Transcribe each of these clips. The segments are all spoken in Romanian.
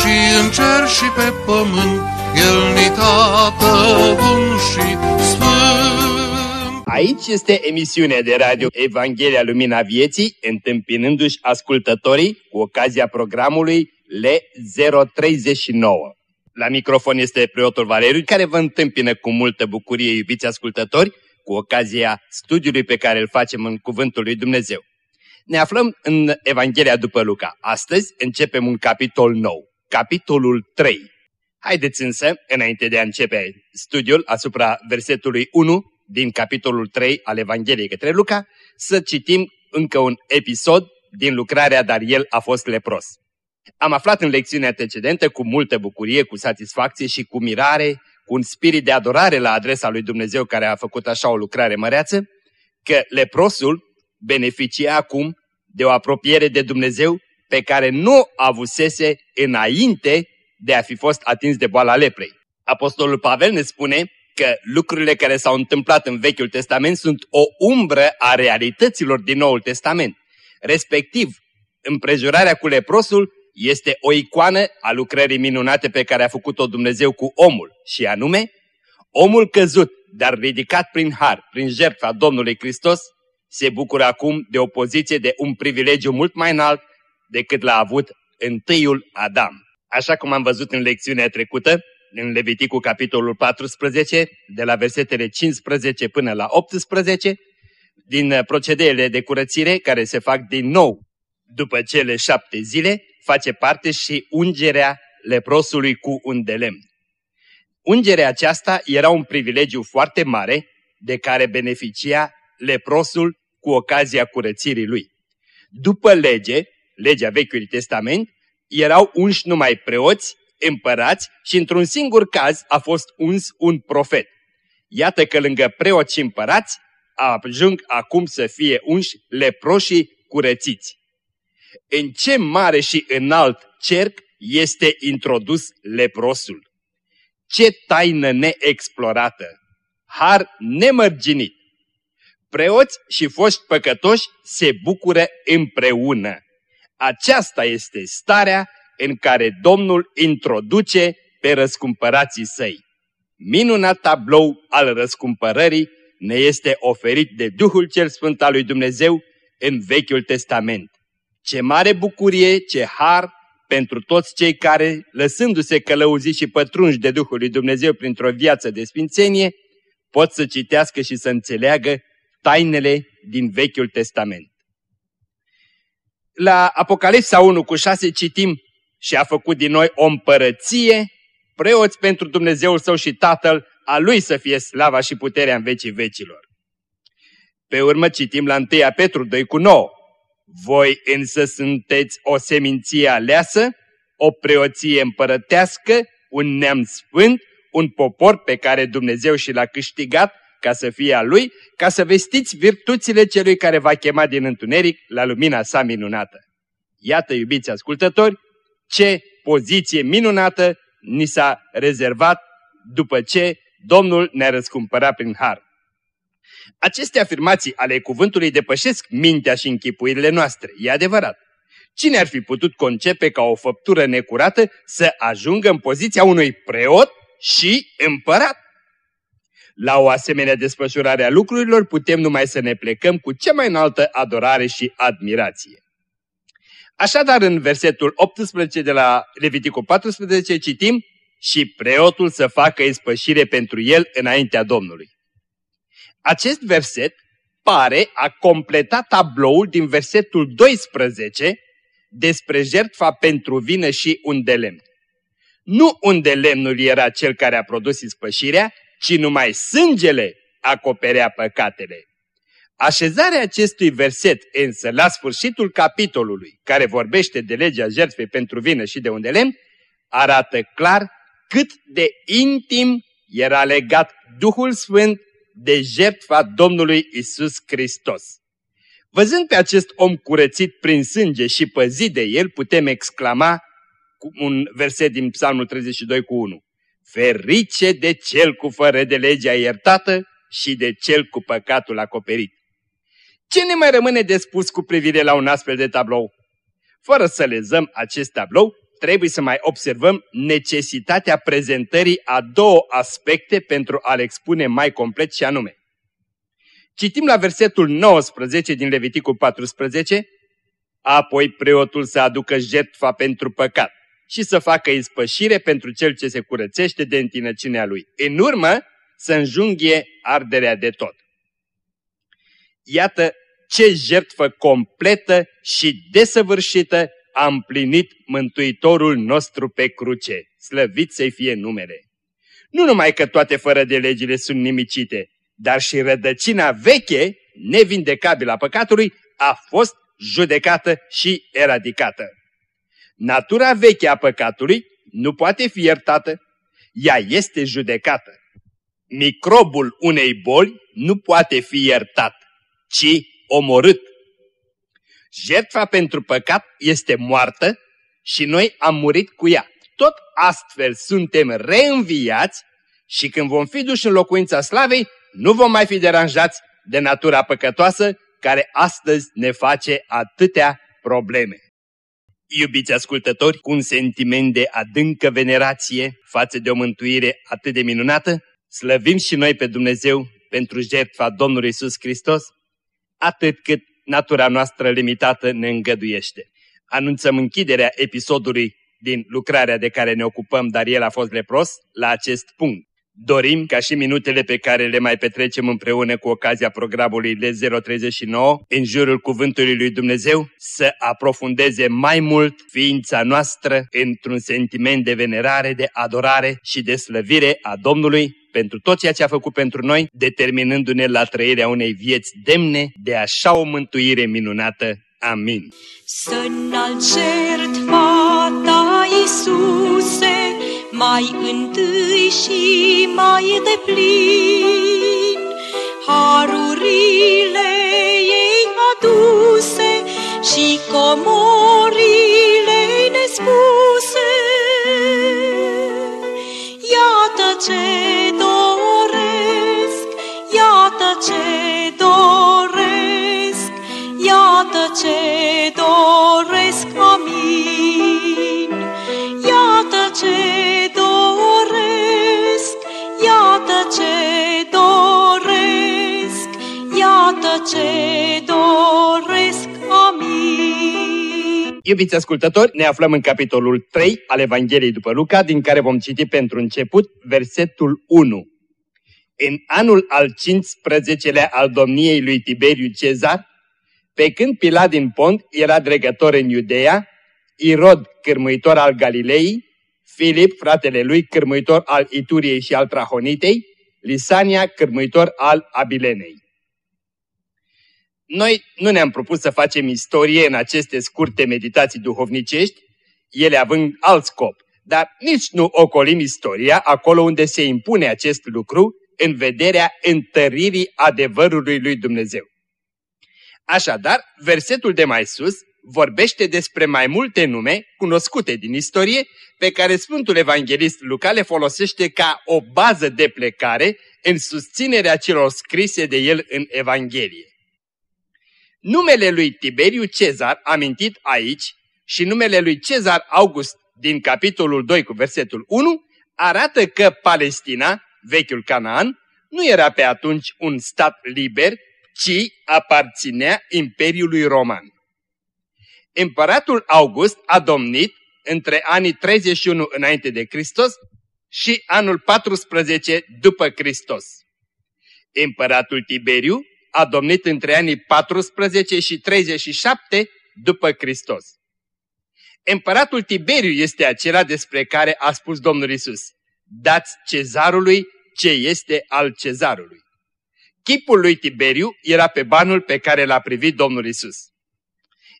și în cer și pe pământ, El ni tată bun și sfânt. Aici este emisiunea de radio Evanghelia Lumina Vieții, întâmpinându-și ascultătorii cu ocazia programului L039. La microfon este preotul Valeriu, care vă întâmpină cu multă bucurie, iubiți ascultători, cu ocazia studiului pe care îl facem în Cuvântul lui Dumnezeu. Ne aflăm în Evanghelia după Luca. Astăzi începem un capitol nou, capitolul 3. Haideți însă, înainte de a începe studiul asupra versetului 1 din capitolul 3 al Evangheliei către Luca, să citim încă un episod din lucrarea Dar el a fost lepros. Am aflat în lecțiunea precedentă cu multă bucurie, cu satisfacție și cu mirare, cu un spirit de adorare la adresa lui Dumnezeu care a făcut așa o lucrare măreață, că leprosul beneficia acum de o apropiere de Dumnezeu pe care nu avusese înainte de a fi fost atins de boala leprei. Apostolul Pavel ne spune că lucrurile care s-au întâmplat în Vechiul Testament sunt o umbră a realităților din Noul Testament. Respectiv, împrejurarea cu leprosul este o icoană a lucrării minunate pe care a făcut-o Dumnezeu cu omul, și anume, omul căzut, dar ridicat prin har, prin jertfa Domnului Hristos, se bucură acum de o poziție de un privilegiu mult mai înalt decât l-a avut întâiul Adam. Așa cum am văzut în lecțiunea trecută, în Leviticul capitolul 14, de la versetele 15 până la 18, din procedeele de curățire care se fac din nou după cele șapte zile, face parte și ungerea leprosului cu un de lemn. Ungerea aceasta era un privilegiu foarte mare de care beneficia leprosul cu ocazia curățirii lui. După lege, legea Vechiului Testament, erau unși numai preoți, împărați și într-un singur caz a fost uns un profet. Iată că lângă preoți și împărați ajung acum să fie unși leproșii curățiți. În ce mare și înalt cerc este introdus leprosul? Ce taină neexplorată! Har nemărginit! Preoți și foști păcătoși se bucură împreună. Aceasta este starea în care Domnul introduce pe răscumpărații săi. Minunat tablou al răscumpărării ne este oferit de Duhul cel Sfânt al lui Dumnezeu în Vechiul Testament. Ce mare bucurie, ce har pentru toți cei care, lăsându-se călăuziți și pătrunși de Duhul lui Dumnezeu printr-o viață de sfințenie, pot să citească și să înțeleagă tainele din Vechiul Testament. La Apocalipsa 1 cu 6 citim și a făcut din noi o împărăție, preoți pentru Dumnezeul său și Tatăl, a lui să fie slava și puterea în vecii vecilor. Pe urmă citim la 1 Petru 2 cu 9. Voi însă sunteți o seminție aleasă, o preoție împărătească, un neam sfânt, un popor pe care Dumnezeu și l-a câștigat ca să fie a Lui, ca să vestiți virtuțile celui care va chema din întuneric la lumina sa minunată. Iată, iubiți ascultători, ce poziție minunată ni s-a rezervat după ce Domnul ne-a răscumpărat prin har. Aceste afirmații ale cuvântului depășesc mintea și închipuirile noastre, e adevărat. Cine ar fi putut concepe ca o făptură necurată să ajungă în poziția unui preot și împărat? La o asemenea desfășurare a lucrurilor putem numai să ne plecăm cu cea mai înaltă adorare și admirație. Așadar, în versetul 18 de la Leviticul 14 citim și preotul să facă ispășire pentru el înaintea Domnului. Acest verset pare a completa tabloul din versetul 12 despre jertfa pentru vină și un de lemn. Nu un de lemnul era cel care a produs ispășirea, ci numai sângele acoperea păcatele. Așezarea acestui verset însă la sfârșitul capitolului, care vorbește de legea jertfei pentru vină și de un de lemn, arată clar cât de intim era legat Duhul Sfânt de jertfa Domnului Isus Hristos. Văzând pe acest om curățit prin sânge și păzit de el, putem exclama cu un verset din Psalmul 32 cu 1. Ferice de cel cu fără de legea iertată și de cel cu păcatul acoperit. Ce ne mai rămâne de spus cu privire la un astfel de tablou? Fără să lezăm acest tablou, trebuie să mai observăm necesitatea prezentării a două aspecte pentru a-l expune mai complet și anume. Citim la versetul 19 din Leviticul 14, apoi preotul să aducă jertfa pentru păcat și să facă ispășire pentru cel ce se curățește de întinăciunea lui. În urmă să înjunghie arderea de tot. Iată ce jertfă completă și desăvârșită a împlinit Mântuitorul nostru pe cruce. Slăvit să-i fie numele! Nu numai că toate fără de legile sunt nimicite, dar și rădăcina veche, nevindecabilă a păcatului, a fost judecată și eradicată. Natura veche a păcatului nu poate fi iertată, ea este judecată. Microbul unei boli nu poate fi iertat, ci omorât. Jertfa pentru păcat este moartă și noi am murit cu ea. Tot astfel suntem reînviați și când vom fi duși în locuința slavei, nu vom mai fi deranjați de natura păcătoasă care astăzi ne face atâtea probleme. Iubiți ascultători, cu un sentiment de adâncă venerație față de o mântuire atât de minunată, slăvim și noi pe Dumnezeu pentru jertfa Domnului Isus Hristos, atât cât natura noastră limitată ne îngăduiește. Anunțăm închiderea episodului din lucrarea de care ne ocupăm, dar el a fost lepros, la acest punct. Dorim ca și minutele pe care le mai petrecem împreună cu ocazia programului L039 în jurul Cuvântului lui Dumnezeu să aprofundeze mai mult ființa noastră într-un sentiment de venerare, de adorare și de slăvire a Domnului pentru tot ceea ce a făcut pentru noi, determinându-ne la trăirea unei vieți demne de așa o mântuire minunată. Amin. Să înalcert fata Iisuse, mai întâi și mai deplin, harurile ei aduse și comorile nespuse. Iată ce ce Iubiți ascultători, ne aflăm în capitolul 3 al Evangheliei după Luca, din care vom citi pentru început versetul 1 în anul al 15-lea al domniei lui Tiberiu Cezar, pe când Pilat din Pont era dregător în Iudeea, Irod, cârmuitor al Galilei, Filip, fratele lui, cârmuitor al Ituriei și al Trahonitei, Lisania, cârmuitor al Abilenei. Noi nu ne-am propus să facem istorie în aceste scurte meditații duhovnicești, ele având alt scop, dar nici nu ocolim istoria acolo unde se impune acest lucru, în vederea întăririi adevărului lui Dumnezeu. Așadar, versetul de mai sus vorbește despre mai multe nume cunoscute din istorie pe care Sfântul Evanghelist Luca le folosește ca o bază de plecare în susținerea celor scrise de el în Evanghelie. Numele lui Tiberiu Cezar, amintit aici, și numele lui Cezar August din capitolul 2 cu versetul 1, arată că Palestina vechiul Canaan, nu era pe atunci un stat liber, ci aparținea Imperiului Roman. Împăratul August a domnit între anii 31 înainte de Hristos și anul 14 după Hristos. Împăratul Tiberiu a domnit între anii 14 și 37 după Hristos. Împăratul Tiberiu este acela despre care a spus Domnul Isus dați cezarului ce este al cezarului. Chipul lui Tiberiu era pe banul pe care l-a privit Domnul Isus.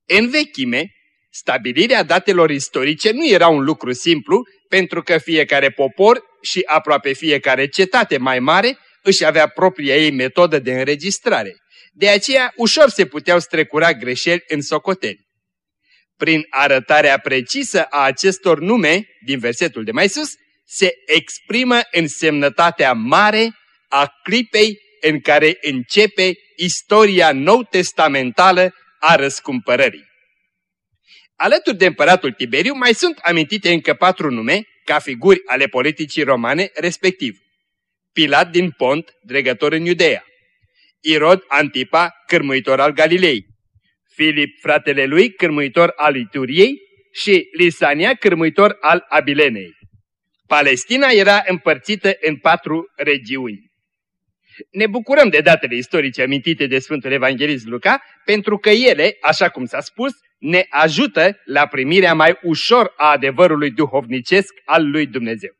În vechime, Stabilirea datelor istorice nu era un lucru simplu, pentru că fiecare popor și aproape fiecare cetate mai mare își avea propria ei metodă de înregistrare. De aceea ușor se puteau strecura greșeli în socoteli. Prin arătarea precisă a acestor nume, din versetul de mai sus, se exprimă însemnătatea mare a clipei în care începe istoria nou-testamentală a răscumpărării. Alături de împăratul Tiberiu mai sunt amintite încă patru nume ca figuri ale politicii romane, respectiv Pilat din Pont, dregător în Iudeea, Irod Antipa, cârmuitor al Galilei, Filip, fratele lui, cârmuitor al Ituriei și Lisania, cârmuitor al Abilenei. Palestina era împărțită în patru regiuni. Ne bucurăm de datele istorice amintite de Sfântul Evanghelist Luca, pentru că ele, așa cum s-a spus, ne ajută la primirea mai ușor a adevărului duhovnicesc al lui Dumnezeu.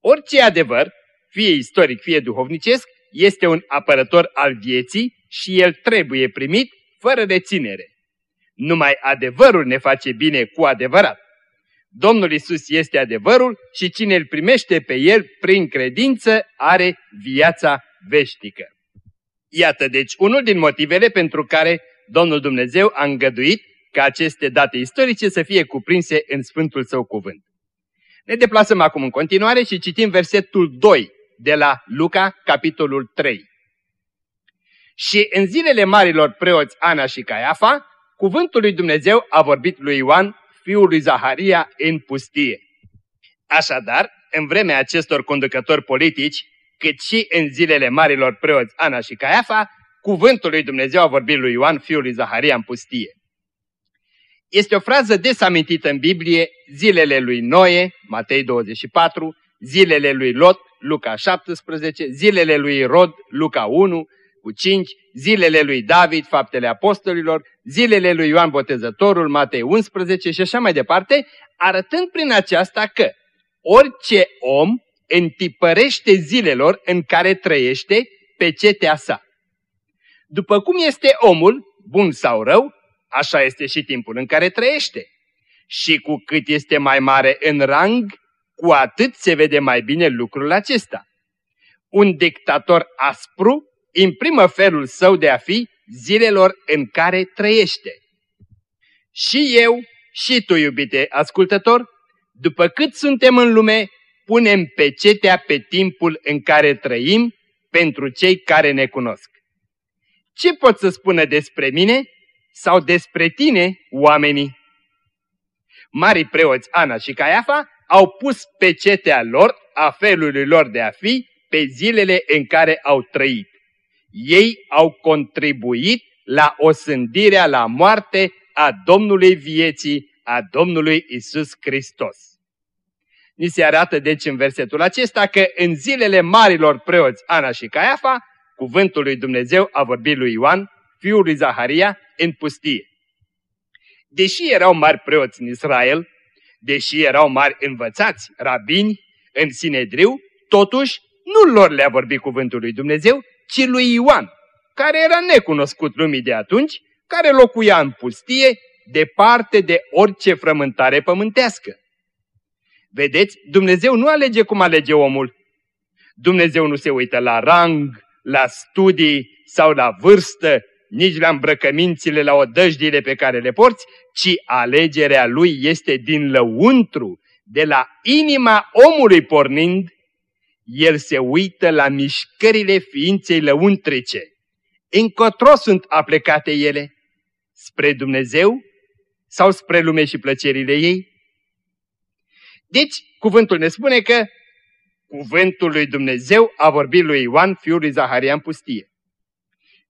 Orice adevăr, fie istoric, fie duhovnicesc, este un apărător al vieții și el trebuie primit fără reținere. Numai adevărul ne face bine cu adevărat. Domnul Isus este adevărul și cine îl primește pe el prin credință are viața veșnică. Iată deci unul din motivele pentru care Domnul Dumnezeu a îngăduit ca aceste date istorice să fie cuprinse în Sfântul Său cuvânt. Ne deplasăm acum în continuare și citim versetul 2 de la Luca, capitolul 3. Și în zilele marilor preoți Ana și Caiafa, cuvântul lui Dumnezeu a vorbit lui Ioan, fiul lui Zaharia, în pustie. Așadar, în vremea acestor conducători politici, cât și în zilele marilor preoți Ana și Caiafa, cuvântul lui Dumnezeu a vorbit lui Ioan, fiul lui Zaharia, în pustie. Este o frază des amintită în Biblie, zilele lui Noe, Matei 24, zilele lui Lot, Luca 17, zilele lui Rod, Luca 1, cu 5, zilele lui David, faptele apostolilor, zilele lui Ioan Botezătorul, Matei 11 și așa mai departe, arătând prin aceasta că orice om întipărește zilelor în care trăiește pe cetea sa. După cum este omul, bun sau rău, așa este și timpul în care trăiește. Și cu cât este mai mare în rang, cu atât se vede mai bine lucrul acesta. Un dictator aspru imprimă felul său de a fi zilelor în care trăiește. Și eu, și tu, iubite ascultător, după cât suntem în lume, punem pecetea pe timpul în care trăim pentru cei care ne cunosc. Ce pot să spună despre mine sau despre tine, oamenii? Marii preoți Ana și Caiafa au pus pecetea lor, a felului lor de a fi, pe zilele în care au trăit. Ei au contribuit la osândirea la moarte a Domnului vieții, a Domnului Isus Hristos. Ni se arată deci în versetul acesta că în zilele marilor preoți Ana și Caiafa, cuvântul lui Dumnezeu a vorbit lui Ioan, fiul lui Zaharia, în pustie. Deși erau mari preoți în Israel, deși erau mari învățați, rabini, în Sinedriu, totuși nu lor le-a vorbit cuvântul lui Dumnezeu, ci lui Ioan, care era necunoscut lumii de atunci, care locuia în pustie, departe de orice frământare pământească. Vedeți, Dumnezeu nu alege cum alege omul. Dumnezeu nu se uită la rang, la studii sau la vârstă, nici la îmbrăcămințile, la odăjdiile pe care le porți, ci alegerea lui este din lăuntru, de la inima omului pornind, el se uită la mișcările ființei lăuntrice. Încotro sunt aplecate ele? Spre Dumnezeu sau spre lume și plăcerile ei? Deci, cuvântul ne spune că cuvântul lui Dumnezeu a vorbit lui Ioan, fiul lui Zaharia în pustie.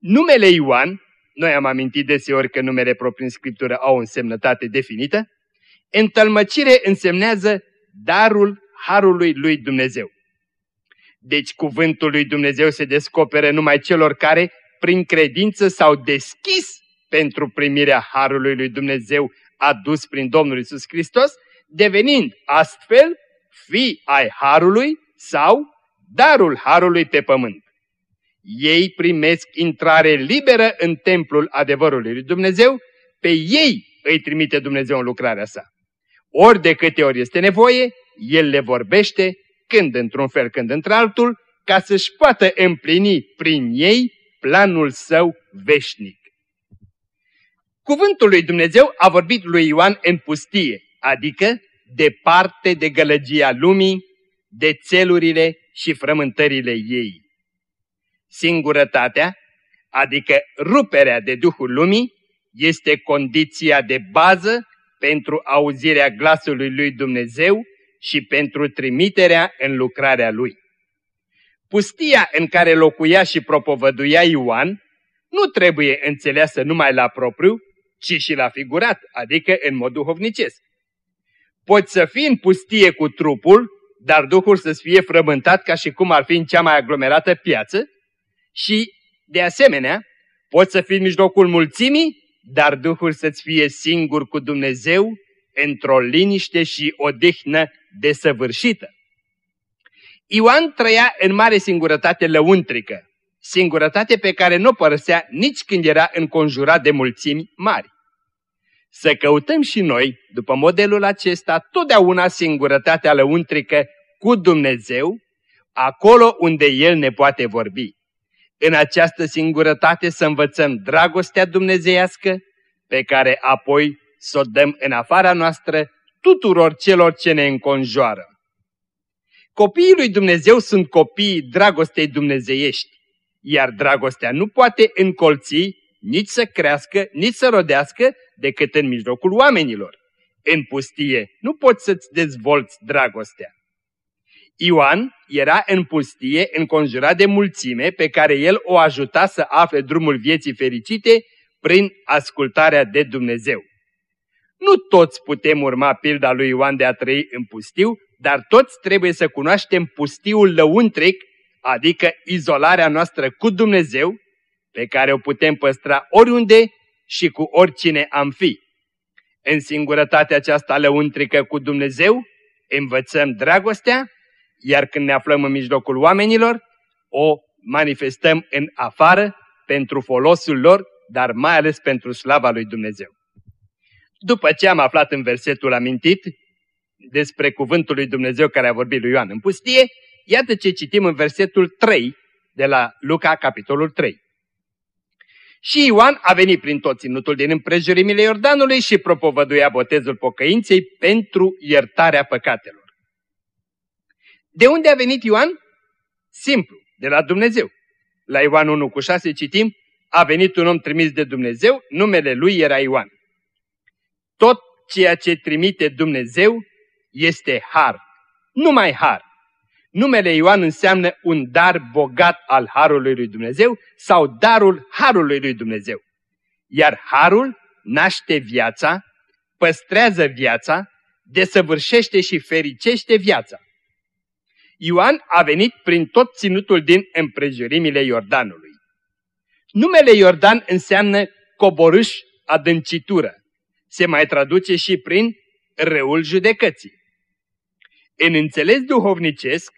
Numele Ioan, noi am amintit deseori că numele proprii în Scriptură au o însemnătate definită, întâlmăcire însemnează darul Harului lui Dumnezeu. Deci cuvântul lui Dumnezeu se descoperă numai celor care, prin credință, s-au deschis pentru primirea Harului lui Dumnezeu adus prin Domnul Isus Hristos, devenind astfel fi ai Harului sau darul Harului pe pământ. Ei primesc intrare liberă în templul adevărului lui Dumnezeu, pe ei îi trimite Dumnezeu în lucrarea sa. Ori de câte ori este nevoie, El le vorbește, când într-un fel, când într-altul, ca să-și poată împlini prin ei planul său veșnic. Cuvântul lui Dumnezeu a vorbit lui Ioan în pustie, adică departe de gălăgia lumii, de țelurile și frământările ei. Singurătatea, adică ruperea de Duhul Lumii, este condiția de bază pentru auzirea glasului lui Dumnezeu și pentru trimiterea în lucrarea lui. Pustia în care locuia și propovăduia Ioan nu trebuie înțeleasă numai la propriu, ci și la figurat, adică în mod duhovnicesc. Poți să fii în pustie cu trupul, dar Duhul să-ți fie frământat ca și cum ar fi în cea mai aglomerată piață și, de asemenea, poți să fii în mijlocul mulțimii, dar Duhul să-ți fie singur cu Dumnezeu într-o liniște și odihnă desăvârșită. Ioan trăia în mare singurătate lăuntrică, singurătate pe care nu o părăsea nici când era înconjurat de mulțimi mari. Să căutăm și noi, după modelul acesta, totdeauna singurătatea lăuntrică cu Dumnezeu, acolo unde El ne poate vorbi. În această singurătate să învățăm dragostea dumnezeiască, pe care apoi să o dăm în afara noastră tuturor celor ce ne înconjoară. Copiii lui Dumnezeu sunt copiii dragostei dumnezeiești, iar dragostea nu poate încolți, nici să crească, nici să rodească, decât în mijlocul oamenilor. În pustie nu poți să-ți dezvolți dragostea. Ioan era în pustie înconjurat de mulțime pe care el o ajuta să afle drumul vieții fericite prin ascultarea de Dumnezeu. Nu toți putem urma pilda lui Ioan de a trăi în pustiu, dar toți trebuie să cunoaștem pustiul lăuntric, adică izolarea noastră cu Dumnezeu, pe care o putem păstra oriunde și cu oricine am fi. În singurătatea aceasta lăuntrică cu Dumnezeu, învățăm dragostea, iar când ne aflăm în mijlocul oamenilor, o manifestăm în afară pentru folosul lor, dar mai ales pentru slava lui Dumnezeu. După ce am aflat în versetul amintit despre cuvântul lui Dumnezeu care a vorbit lui Ioan în pustie, iată ce citim în versetul 3 de la Luca, capitolul 3. Și Ioan a venit prin tot ținutul din împrejurimile Iordanului și propovăduia botezul pocăinței pentru iertarea păcatelor. De unde a venit Ioan? Simplu, de la Dumnezeu. La Ioan 1 cu 6 citim, a venit un om trimis de Dumnezeu, numele lui era Ioan. Tot ceea ce trimite Dumnezeu este har. Numai har. Numele Ioan înseamnă un dar bogat al harului lui Dumnezeu sau darul harului lui Dumnezeu. Iar harul naște viața, păstrează viața, desăvârșește și fericește viața. Ioan a venit prin tot ținutul din împrejurimile Iordanului. Numele Iordan înseamnă coborâș, adâncitură. Se mai traduce și prin râul judecății. În înțeles duhovnicesc,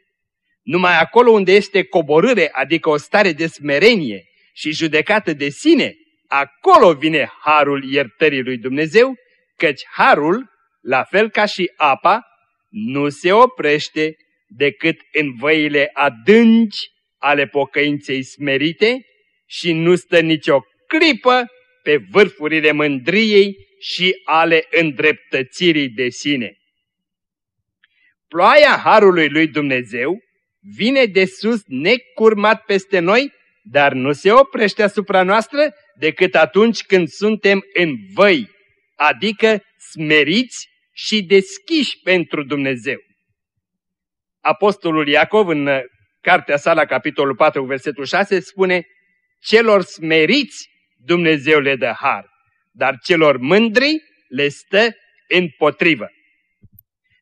numai acolo unde este coborâre, adică o stare de smerenie și judecată de sine, acolo vine harul iertării lui Dumnezeu, căci harul, la fel ca și apa, nu se oprește decât în văile adânci ale pocăinței smerite și nu stă nicio clipă pe vârfurile mândriei și ale îndreptățirii de sine. Ploaia harului lui Dumnezeu vine de sus necurmat peste noi, dar nu se oprește asupra noastră decât atunci când suntem în văi, adică smeriți și deschiși pentru Dumnezeu. Apostolul Iacov în cartea sa la capitolul 4, versetul 6 spune Celor smeriți Dumnezeu le dă har, dar celor mândri le stă împotrivă.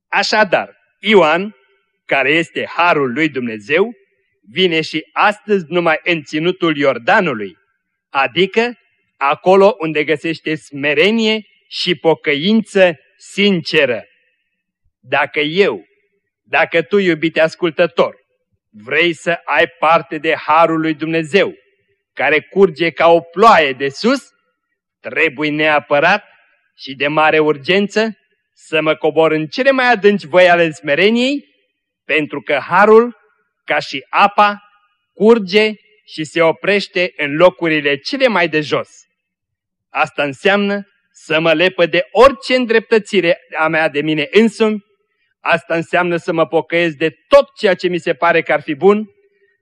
Așadar, Ioan care este harul lui Dumnezeu, vine și astăzi numai în ținutul Iordanului, adică acolo unde găsește smerenie și pocăință sinceră. Dacă eu, dacă tu, iubite ascultător, vrei să ai parte de harul lui Dumnezeu, care curge ca o ploaie de sus, trebuie neapărat și de mare urgență să mă cobor în cele mai adânci voi ale smereniei, pentru că harul, ca și apa, curge și se oprește în locurile cele mai de jos. Asta înseamnă să mă lepă de orice îndreptățire a mea de mine însumi, asta înseamnă să mă pocăiesc de tot ceea ce mi se pare că ar fi bun,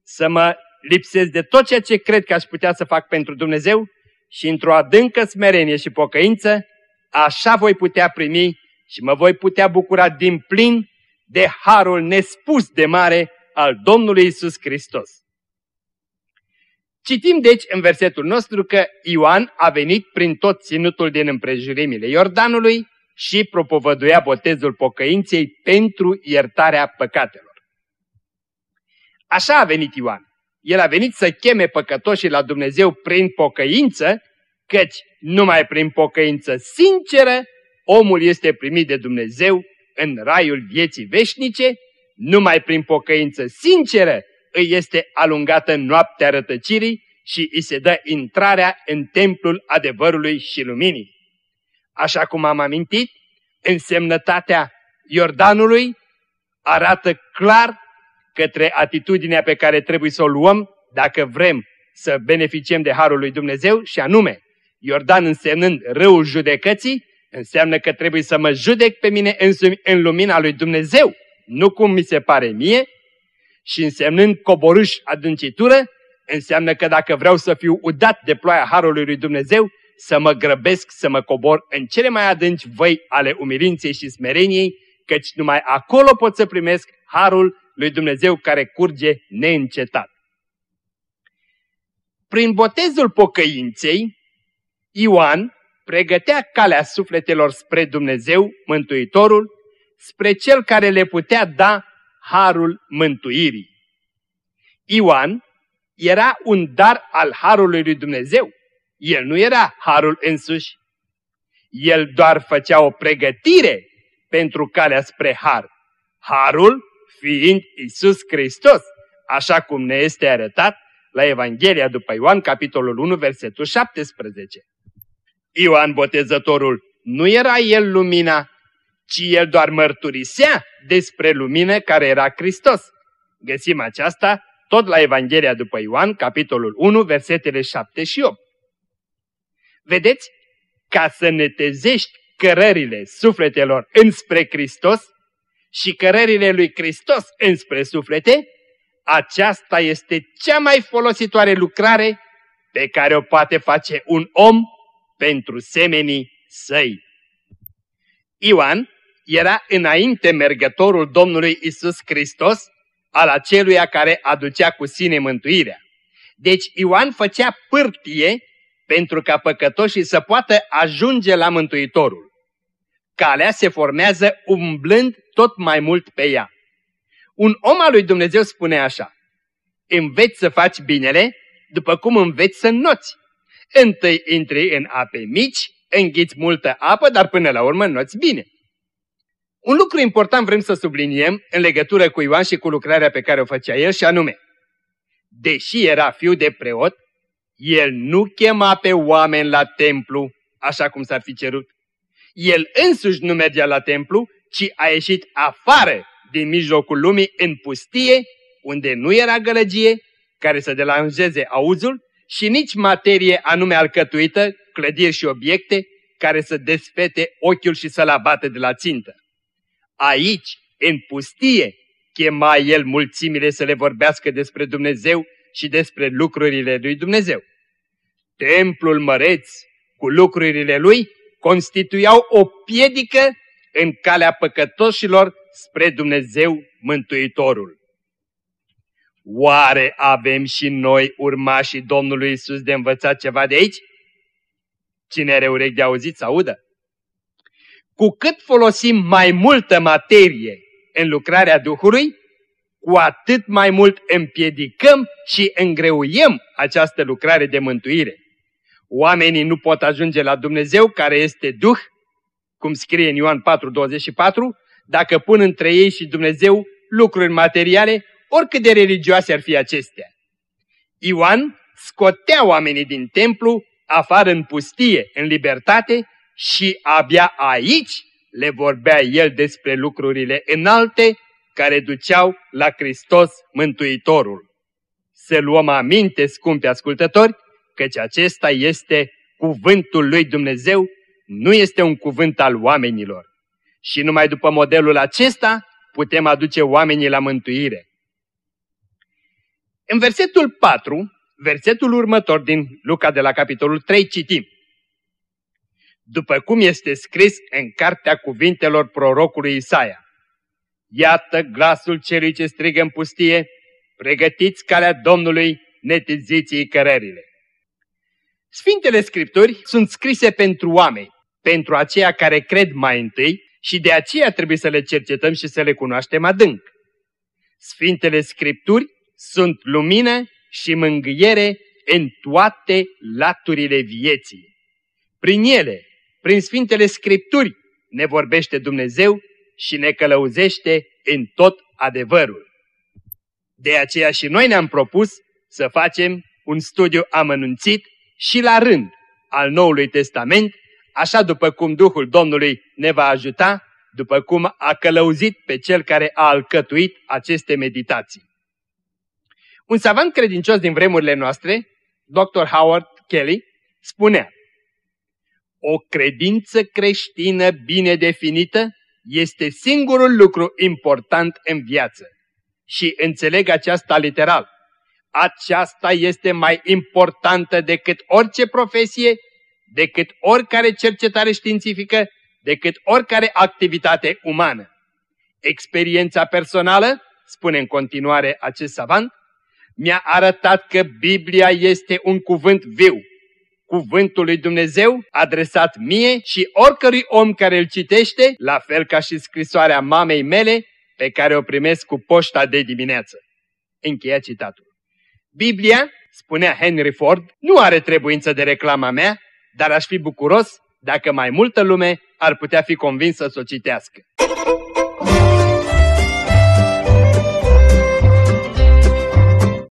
să mă lipsesc de tot ceea ce cred că aș putea să fac pentru Dumnezeu și într-o adâncă smerenie și pocăință, așa voi putea primi și mă voi putea bucura din plin de harul nespus de mare al Domnului Isus Hristos. Citim deci în versetul nostru că Ioan a venit prin tot ținutul din împrejurimile Iordanului și propovăduia botezul pocăinței pentru iertarea păcatelor. Așa a venit Ioan. El a venit să cheme păcătoșii la Dumnezeu prin pocăință, căci numai prin pocăință sinceră omul este primit de Dumnezeu în raiul vieții veșnice, numai prin pocăință sinceră îi este alungată noaptea rătăcirii și îi se dă intrarea în templul adevărului și luminii. Așa cum am amintit, însemnătatea Iordanului arată clar către atitudinea pe care trebuie să o luăm dacă vrem să beneficiem de Harul lui Dumnezeu și anume, Iordan însemnând răul judecății, înseamnă că trebuie să mă judec pe mine însumi în lumina lui Dumnezeu, nu cum mi se pare mie, și însemnând coborâș adâncitură, înseamnă că dacă vreau să fiu udat de ploaia Harului lui Dumnezeu, să mă grăbesc să mă cobor în cele mai adânci văi ale umilinței și smereniei, căci numai acolo pot să primesc Harul lui Dumnezeu care curge neîncetat. Prin botezul pocăinței, Ioan pregătea calea sufletelor spre Dumnezeu, Mântuitorul, spre Cel care le putea da harul mântuirii. Ioan era un dar al harului lui Dumnezeu. El nu era harul însuși. El doar făcea o pregătire pentru calea spre har. Harul fiind Isus Hristos, așa cum ne este arătat la Evanghelia după Ioan, capitolul 1, versetul 17. Ioan Botezătorul nu era el lumina, ci el doar mărturisea despre lumină care era Hristos. Găsim aceasta tot la Evanghelia după Ioan, capitolul 1, versetele 7 și 8. Vedeți? Ca să netezești cărările sufletelor înspre Hristos și cărările lui Hristos înspre suflete, aceasta este cea mai folositoare lucrare pe care o poate face un om pentru semenii săi. Ioan era înainte mergătorul Domnului Isus Hristos, al aceluia care aducea cu sine mântuirea. Deci Ioan făcea pârtie pentru ca păcătoșii să poată ajunge la Mântuitorul. Calea se formează umblând tot mai mult pe ea. Un om al lui Dumnezeu spune așa, înveți să faci binele după cum înveți să noți. Întâi intri în ape mici, înghiți multă apă, dar până la urmă noți bine. Un lucru important vrem să subliniem în legătură cu Ioan și cu lucrarea pe care o făcea el și anume, deși era fiu de preot, el nu chema pe oameni la templu, așa cum s-ar fi cerut. El însuși nu mergea la templu, ci a ieșit afară din mijlocul lumii în pustie, unde nu era gălăgie, care să delanjeze auzul, și nici materie anume alcătuită, clădiri și obiecte, care să desfete ochiul și să-l abate de la țintă. Aici, în pustie, chema el mulțimile să le vorbească despre Dumnezeu și despre lucrurile lui Dumnezeu. Templul măreț cu lucrurile lui constituiau o piedică în calea păcătoșilor spre Dumnezeu Mântuitorul. Oare avem și noi urmașii Domnului Isus de învățat ceva de aici? Cine are urechi de auzit să audă? Cu cât folosim mai multă materie în lucrarea Duhului, cu atât mai mult împiedicăm și îngreuiem această lucrare de mântuire. Oamenii nu pot ajunge la Dumnezeu care este Duh, cum scrie în Ioan 4:24, dacă pun între ei și Dumnezeu lucruri materiale, oricât de religioase ar fi acestea. Ioan scotea oamenii din templu, afară în pustie, în libertate, și abia aici le vorbea el despre lucrurile înalte care duceau la Hristos Mântuitorul. Să luăm aminte, scumpi ascultători, căci acesta este cuvântul lui Dumnezeu, nu este un cuvânt al oamenilor. Și numai după modelul acesta putem aduce oamenii la mântuire. În versetul 4, versetul următor din Luca de la capitolul 3 citim. După cum este scris în cartea cuvintelor prorocului Isaia. Iată glasul celui ce strigă în pustie, pregătiți calea Domnului, netiziții cărările. Sfintele Scripturi sunt scrise pentru oameni, pentru aceia care cred mai întâi și de aceea trebuie să le cercetăm și să le cunoaștem adânc. Sfintele Scripturi sunt lumină și mângâiere în toate laturile vieții. Prin ele, prin Sfintele Scripturi, ne vorbește Dumnezeu și ne călăuzește în tot adevărul. De aceea și noi ne-am propus să facem un studiu amănunțit și la rând al Noului Testament, așa după cum Duhul Domnului ne va ajuta, după cum a călăuzit pe cel care a alcătuit aceste meditații. Un savant credincios din vremurile noastre, Dr. Howard Kelly, spunea O credință creștină bine definită este singurul lucru important în viață. Și înțeleg aceasta literal. Aceasta este mai importantă decât orice profesie, decât oricare cercetare științifică, decât oricare activitate umană. Experiența personală, spune în continuare acest savant, mi-a arătat că Biblia este un cuvânt viu, cuvântul lui Dumnezeu adresat mie și oricărui om care îl citește, la fel ca și scrisoarea mamei mele, pe care o primesc cu poșta de dimineață. Încheia citatul. Biblia, spunea Henry Ford, nu are trebuință de reclama mea, dar aș fi bucuros dacă mai multă lume ar putea fi convinsă să o citească.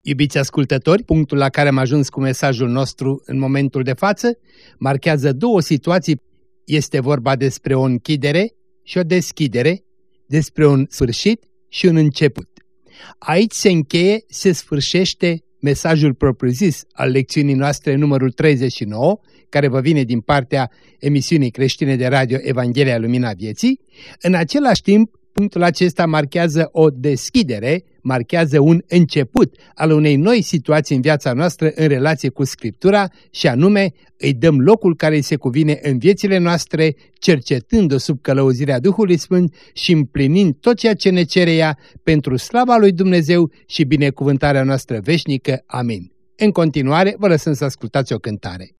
Iubiți ascultători, punctul la care am ajuns cu mesajul nostru în momentul de față marchează două situații. Este vorba despre o închidere și o deschidere, despre un sfârșit și un început. Aici se încheie, se sfârșește mesajul propriu-zis al lecțiunii noastre numărul 39, care vă vine din partea emisiunii creștine de radio Evanghelia Lumina Vieții. În același timp, punctul acesta marchează o deschidere, marchează un început al unei noi situații în viața noastră în relație cu Scriptura și anume îi dăm locul care îi se cuvine în viețile noastre, cercetând-o sub călăuzirea Duhului Sfânt și împlinind tot ceea ce ne cere ea pentru slava lui Dumnezeu și binecuvântarea noastră veșnică. Amin. În continuare, vă lăsăm să ascultați o cântare.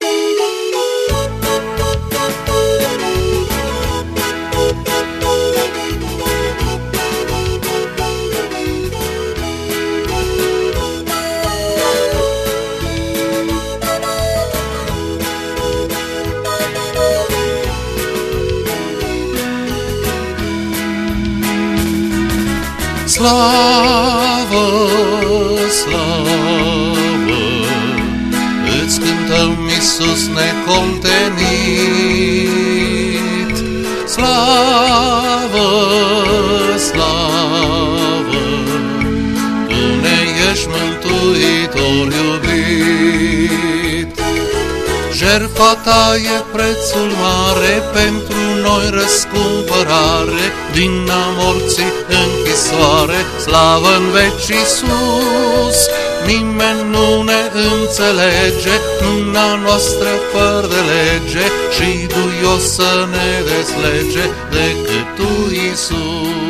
Slavă, slavă, îți cântăm Iisus necontenit. Slavă, slavă, Tu ne ești mântuitor iubit. Jertfa ta e prețul mare pentru noi răscumpărare din a morții închisoare, slavă în veci sus. Nimeni nu ne înțelege, luna noastră fără de lege și duios să ne deslege decât Tu, Iisus.